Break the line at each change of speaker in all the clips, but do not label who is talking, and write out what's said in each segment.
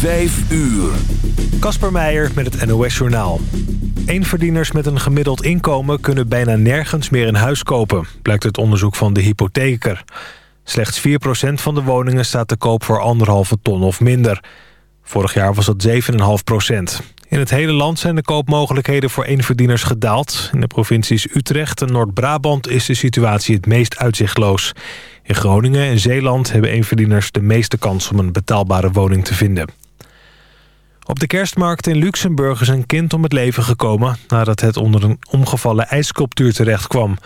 Vijf uur.
Kasper Meijer met het NOS-journaal. Eenverdieners met een gemiddeld inkomen kunnen bijna nergens meer een huis kopen... blijkt uit onderzoek van de hypotheker. Slechts 4% van de woningen staat te koop voor anderhalve ton of minder. Vorig jaar was dat 7,5%. In het hele land zijn de koopmogelijkheden voor eenverdieners gedaald. In de provincies Utrecht en Noord-Brabant is de situatie het meest uitzichtloos. In Groningen en Zeeland hebben eenverdieners de meeste kans om een betaalbare woning te vinden. Op de kerstmarkt in Luxemburg is een kind om het leven gekomen... nadat het onder een omgevallen ijssculptuur terecht kwam.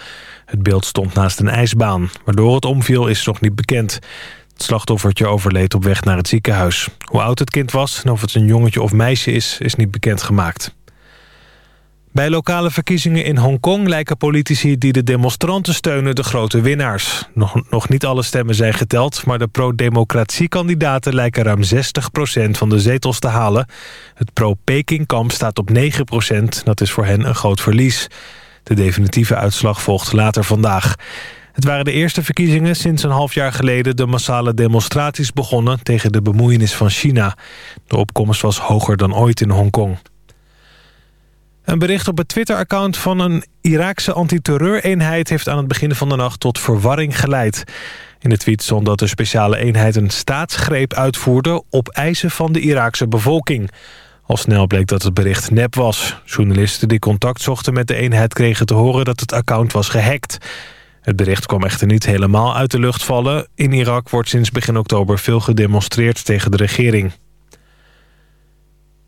Het beeld stond naast een ijsbaan. Waardoor het omviel is nog niet bekend. Het slachtoffertje overleed op weg naar het ziekenhuis. Hoe oud het kind was en of het een jongetje of meisje is, is niet bekendgemaakt. Bij lokale verkiezingen in Hongkong lijken politici die de demonstranten steunen de grote winnaars. Nog, nog niet alle stemmen zijn geteld, maar de pro-democratie-kandidaten lijken ruim 60% van de zetels te halen. Het pro-Peking-kamp staat op 9%, dat is voor hen een groot verlies. De definitieve uitslag volgt later vandaag. Het waren de eerste verkiezingen sinds een half jaar geleden... de massale demonstraties begonnen tegen de bemoeienis van China. De opkomst was hoger dan ooit in Hongkong. Een bericht op het Twitter-account van een Iraakse antiterreureenheid... heeft aan het begin van de nacht tot verwarring geleid. In de tweet stond dat de speciale eenheid een staatsgreep uitvoerde... op eisen van de Iraakse bevolking. Al snel bleek dat het bericht nep was. Journalisten die contact zochten met de eenheid kregen te horen... dat het account was gehackt. Het bericht kwam echter niet helemaal uit de lucht vallen. In Irak wordt sinds begin oktober veel gedemonstreerd tegen de regering.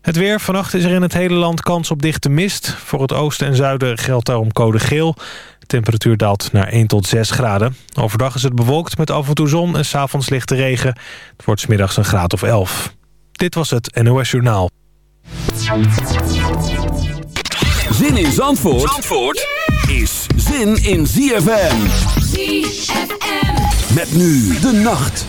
Het weer. Vannacht is er in het hele land kans op dichte mist. Voor het oosten en zuiden geldt daarom code geel. De temperatuur daalt naar 1 tot 6 graden. Overdag is het bewolkt met af en toe zon en s'avonds lichte regen. Het wordt smiddags een graad of 11. Dit was het NOS Journaal.
Zin in Zandvoort, Zandvoort is zin in ZFM.
ZFM.
Met nu de nacht.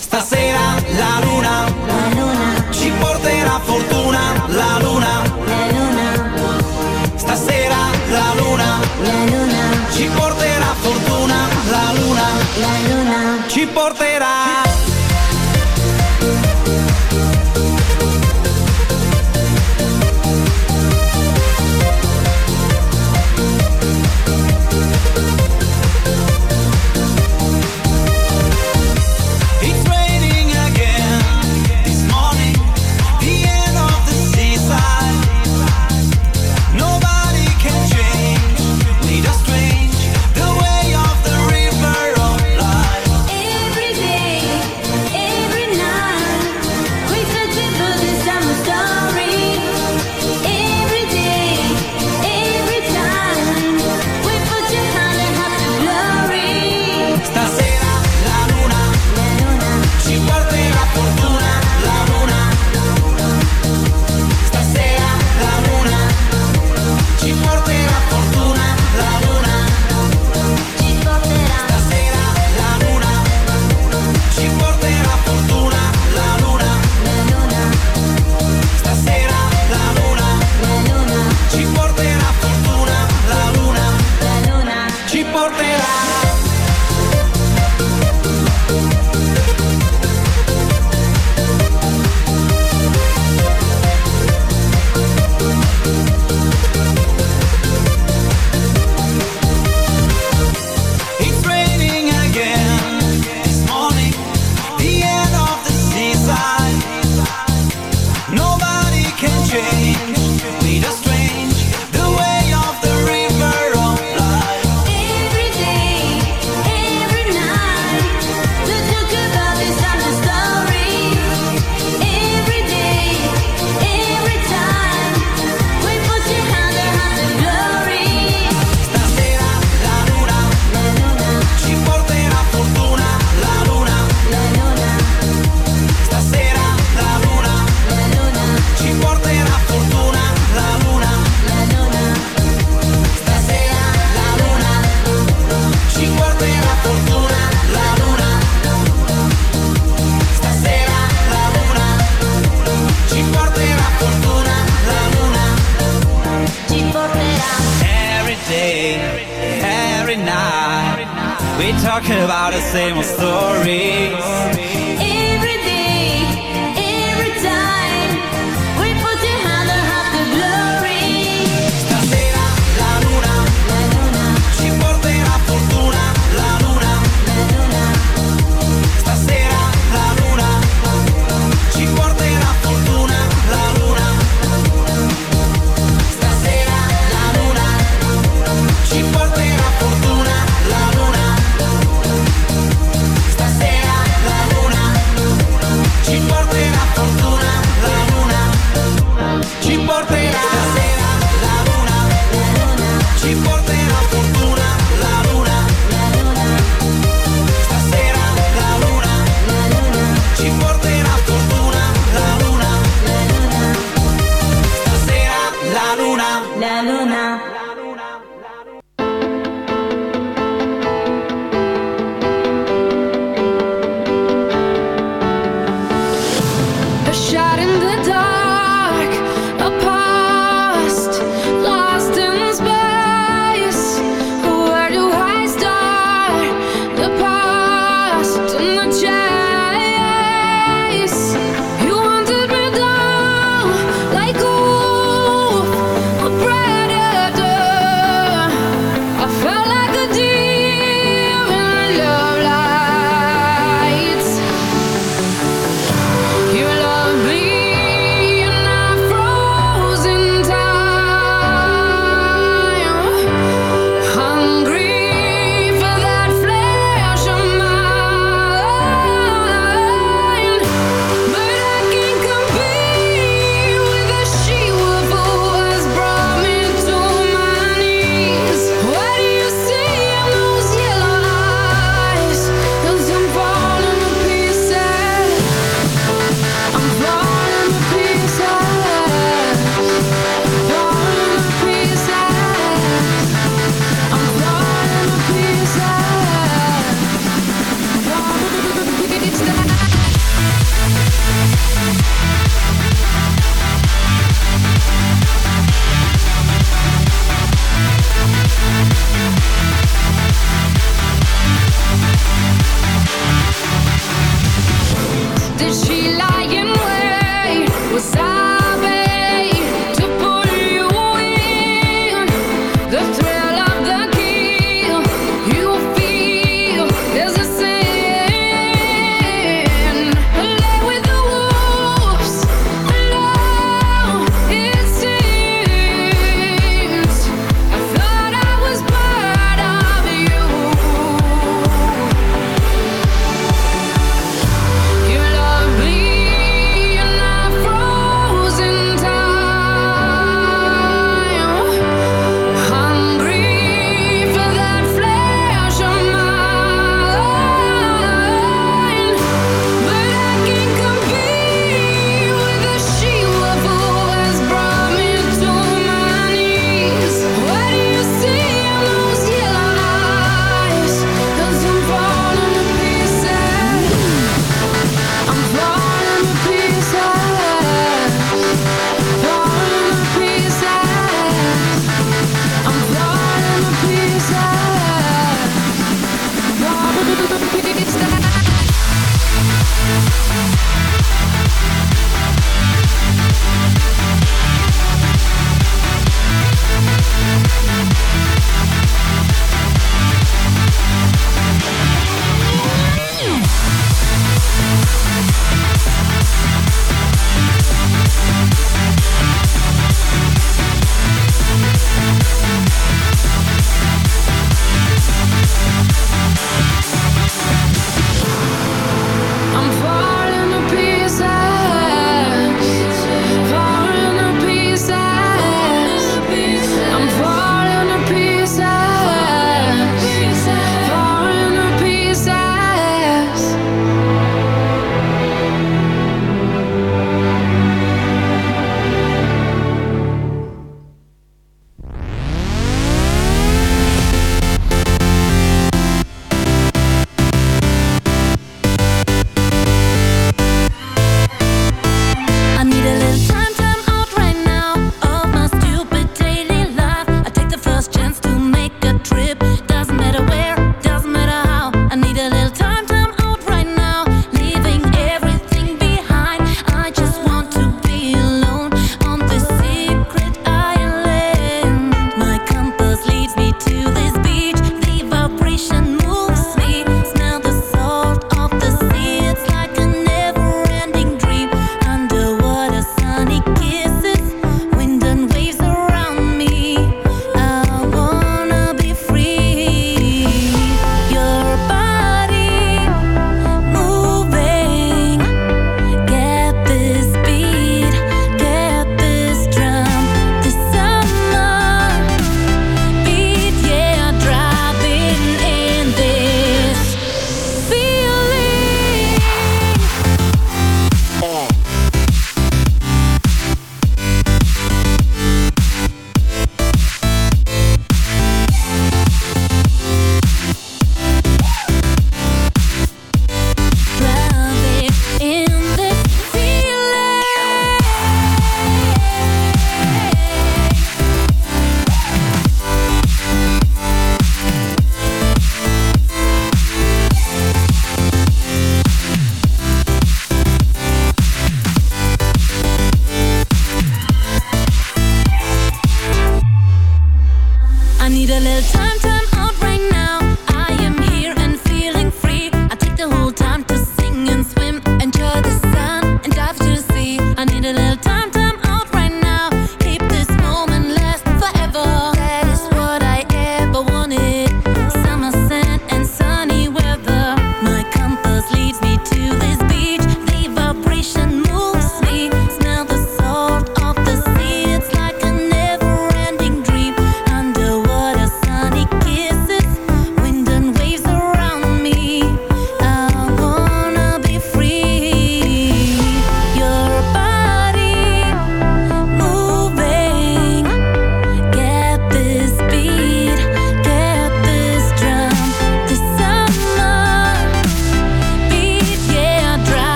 Stasera la luna, la luna ci porterà fortuna, la luna, la luna. Stasera la luna, la luna. Ci porterà fortuna, la luna, la luna. Ci porterà
In wait? Was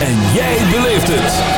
En jij beleeft het.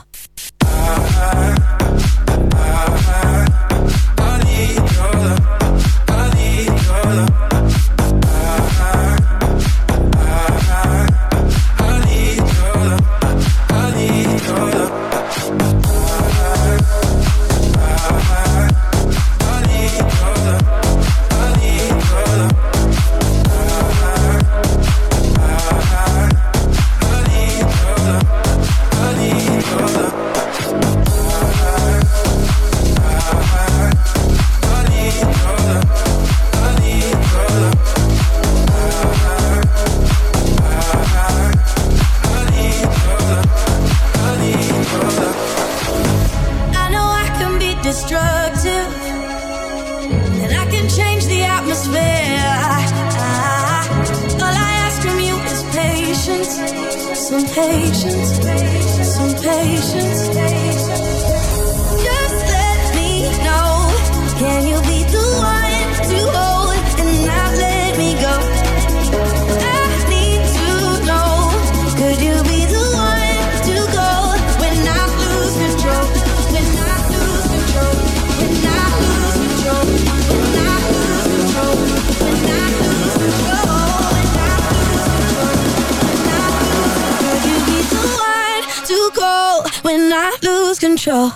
control.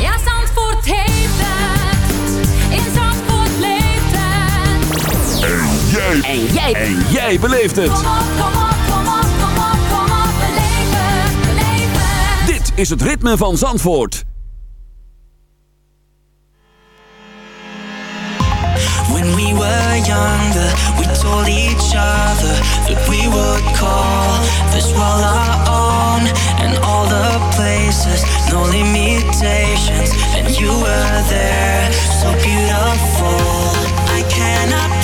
Ja, Zandvoort heeft het. In Zandvoort leeft het.
En jij. En jij. En jij beleeft het.
Kom op, kom op,
Dit is het ritme van Zandvoort.
When we were younger, told each other that we would call this world our own and all the places, no limitations. And you were there, so beautiful. I cannot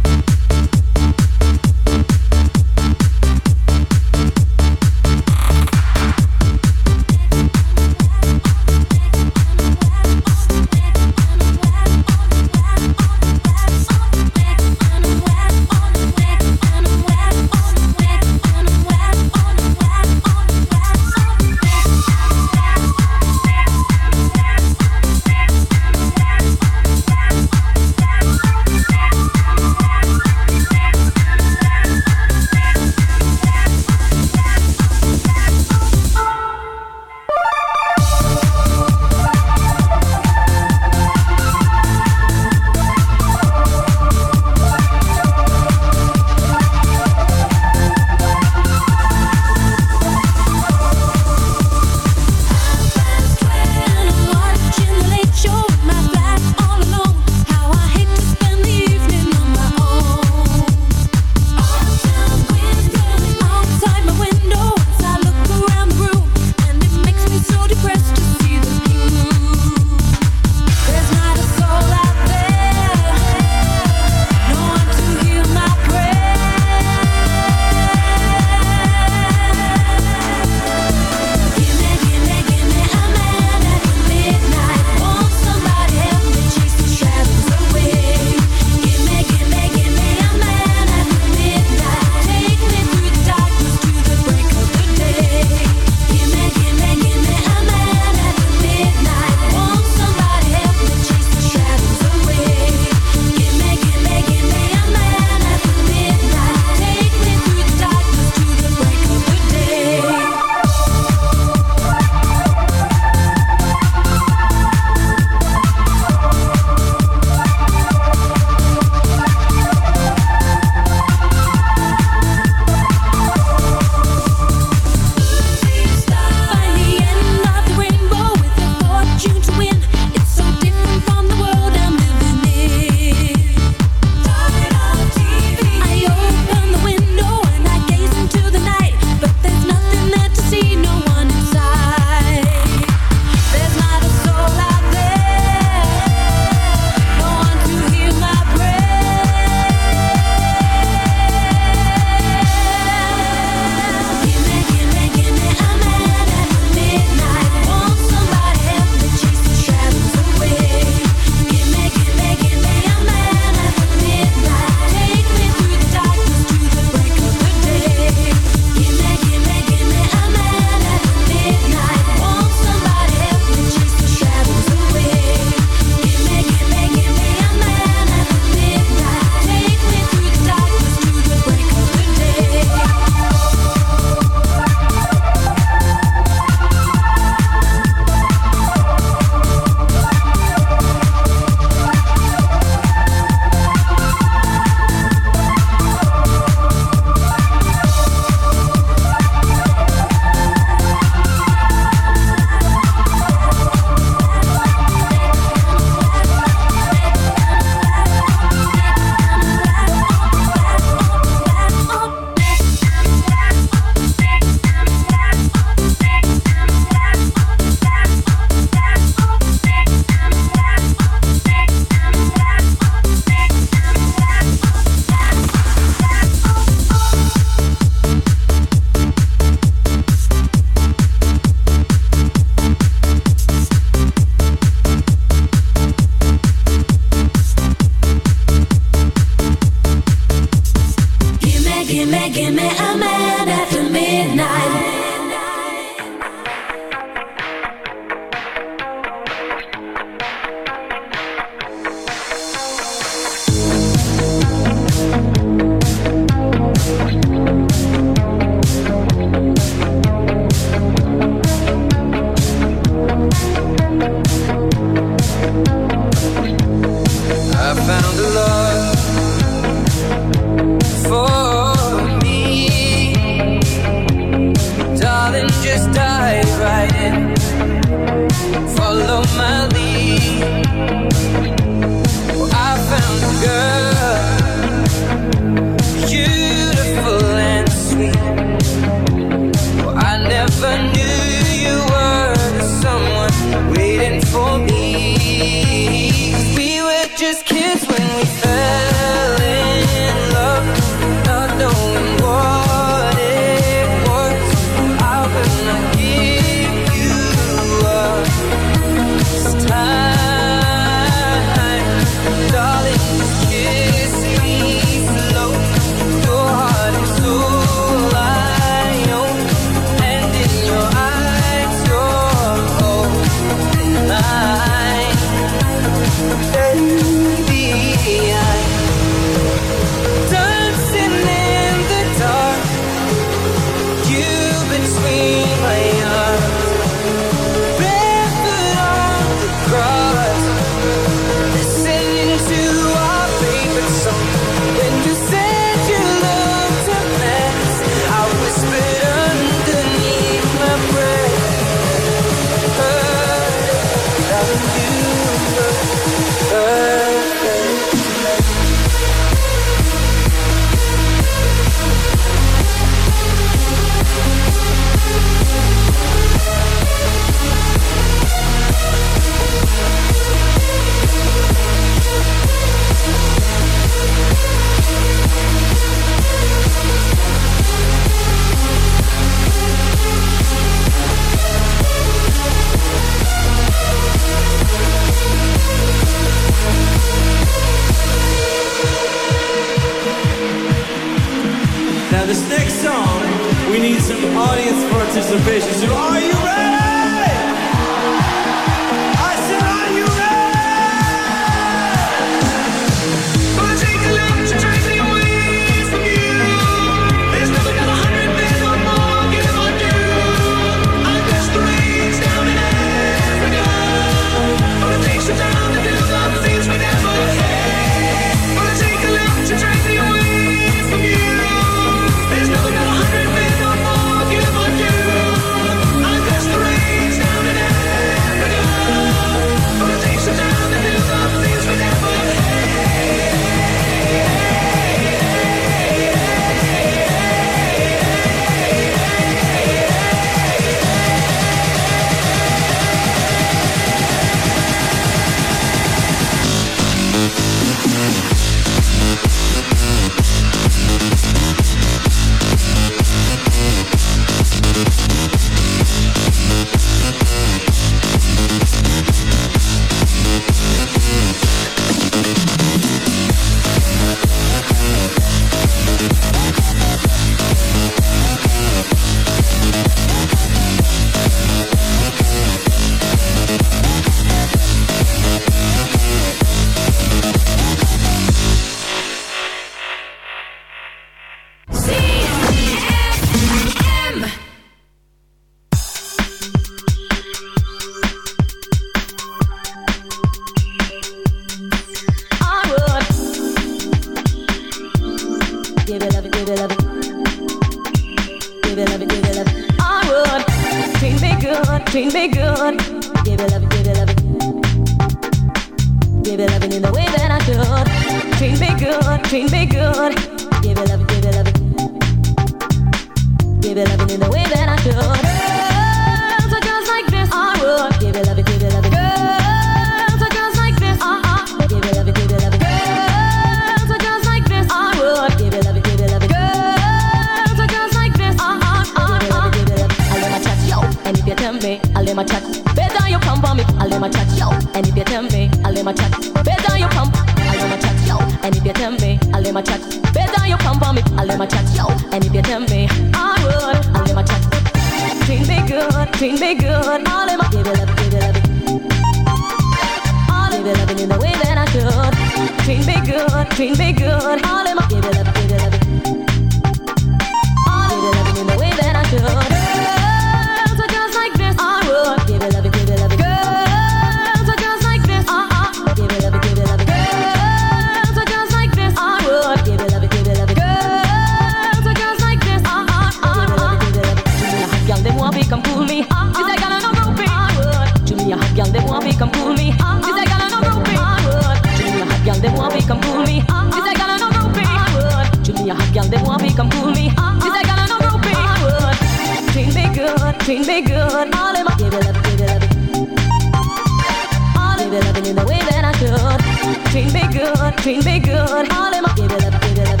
Treat me good, treat me good. All in my give it
up, give it up.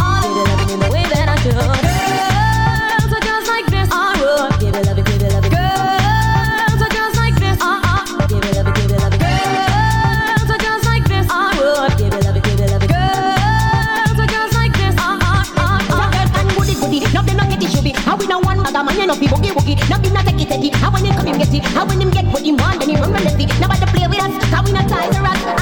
All in my loving in the way that I should. Girls are just like this. I would give it up, give it up. Girls are just like this. Uh uh. Give it up, give it up. Girls are just like this. I would give it up, give it up. Girls are just like this. Uh uh uh uh.
Girl and now not get it shabby. How we no one other man, you know fi boogie woogie. Now him not it steady. How when him come get it. How when what he want, then he run relentlessly. Nobody play with us, 'cause we not ties or us.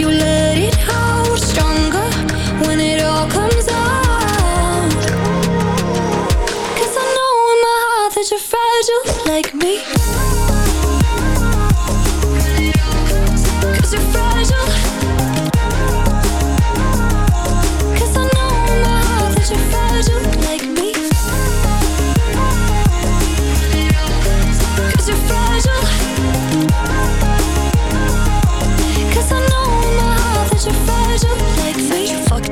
you let it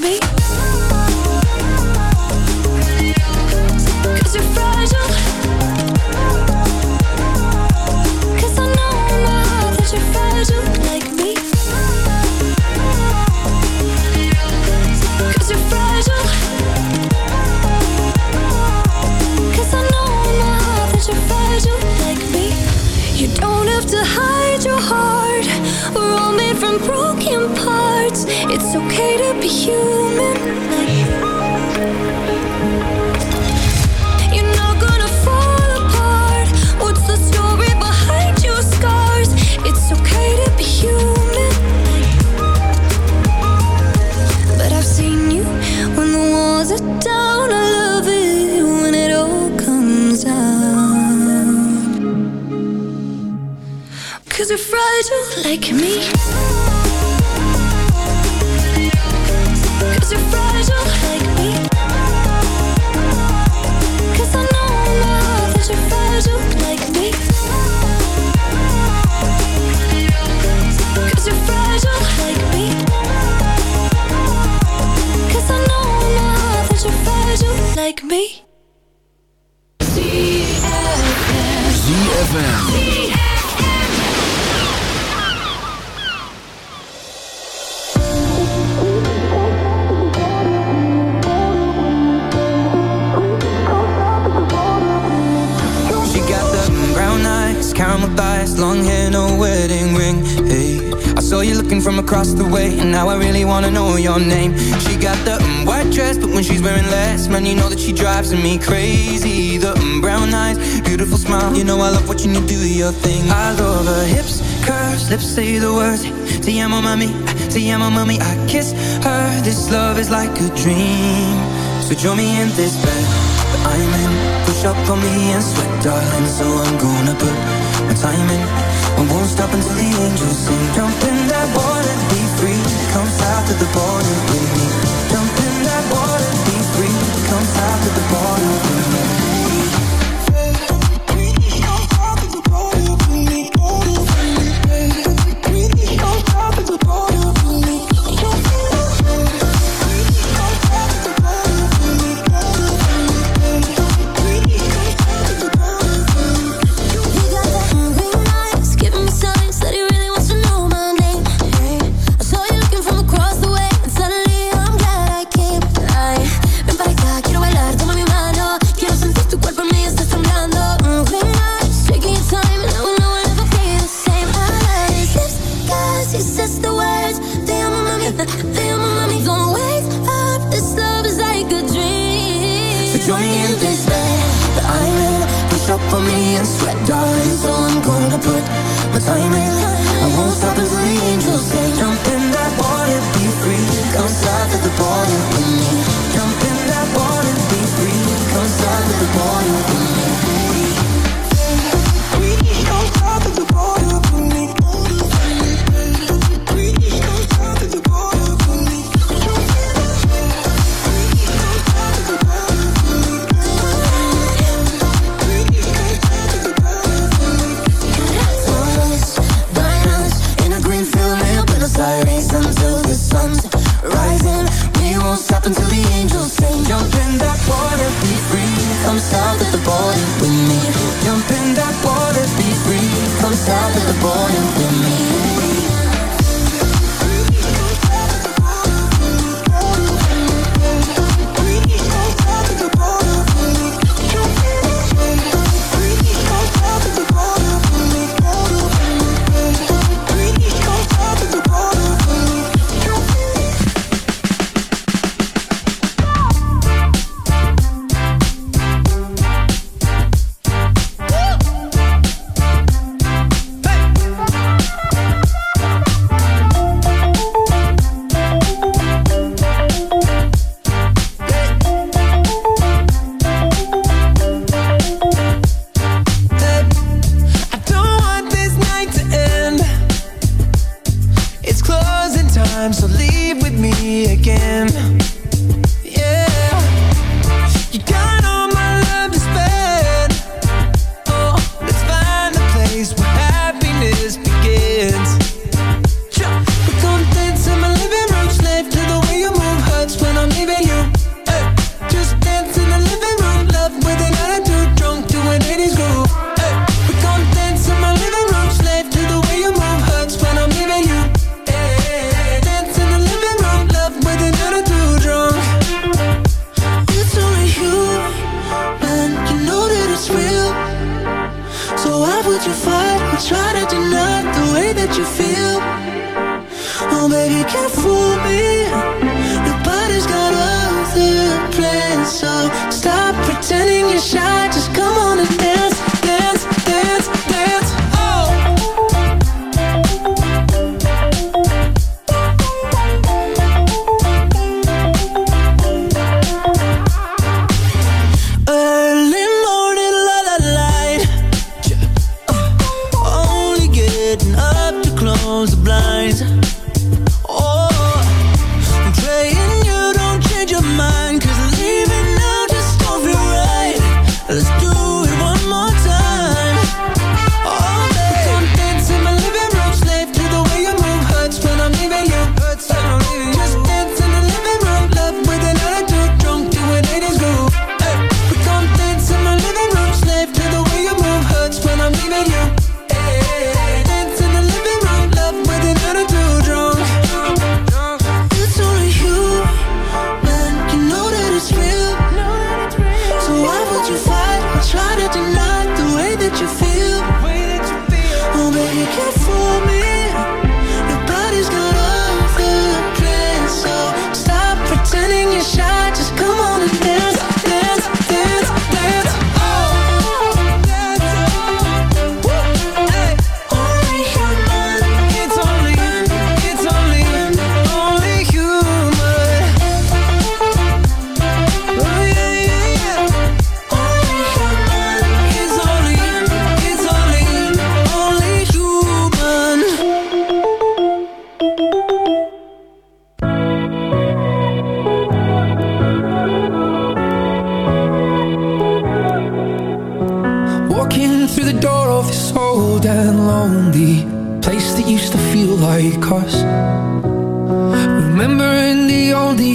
me?
watching you do your thing. I love her hips, curves, lips say the words. Te amo mami, te. I kiss her. This love is like a dream. So join me in this bed that I'm in. Push up on me and sweat, darling. So I'm gonna put my time in. I won't stop until the angels sing. Jump in that water, be free. Come south to the border with me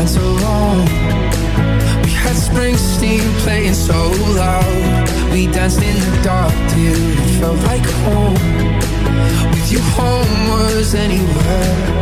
got so wrong We had Springsteen playing so loud. We danced in the dark till it felt like home. With you home was anywhere.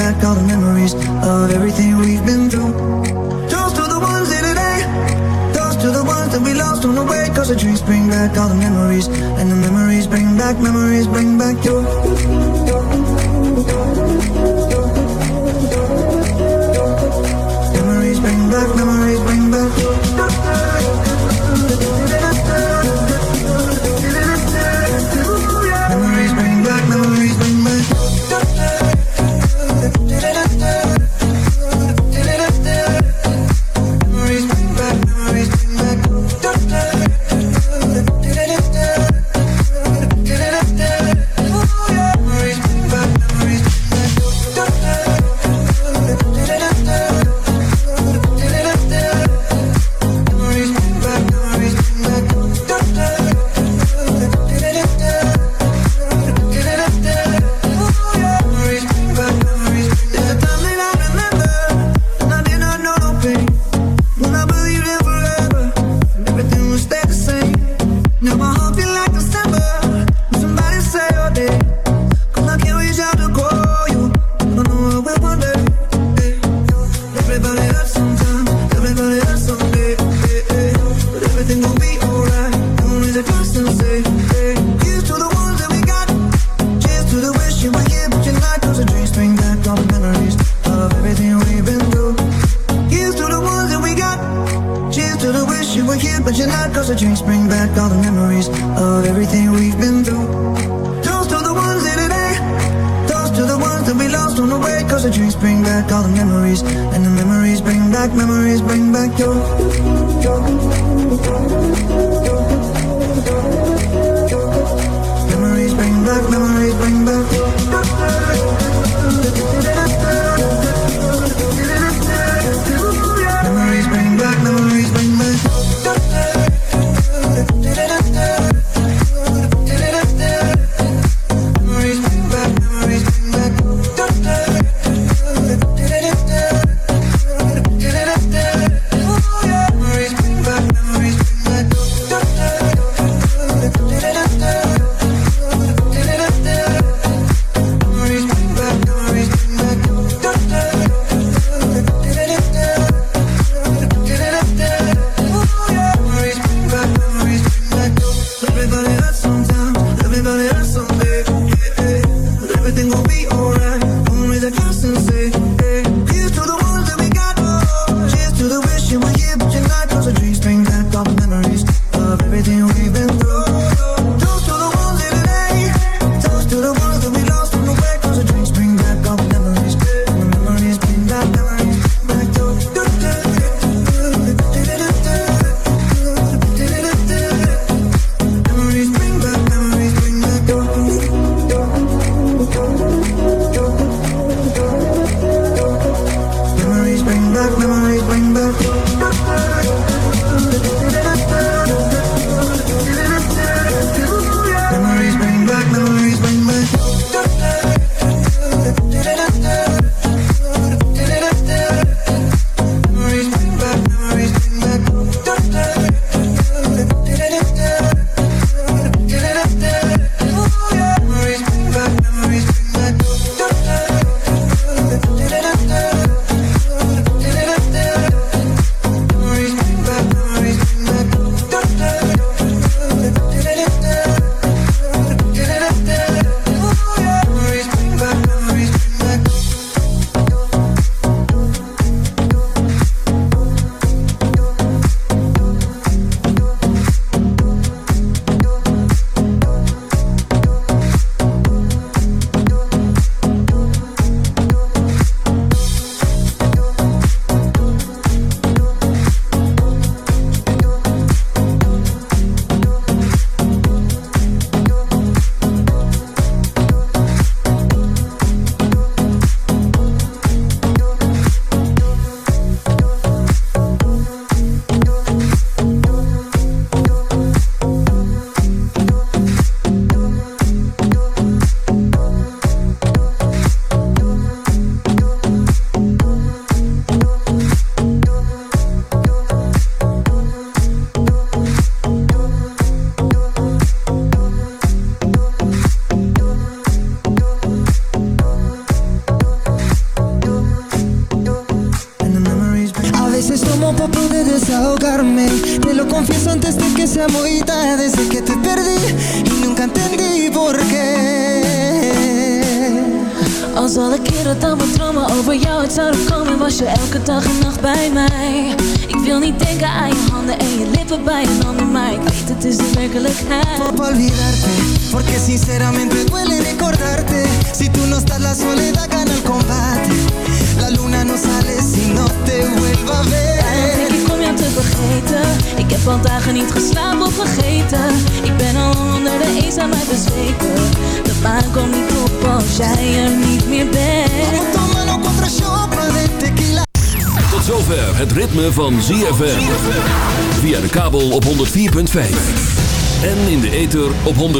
back
all the memories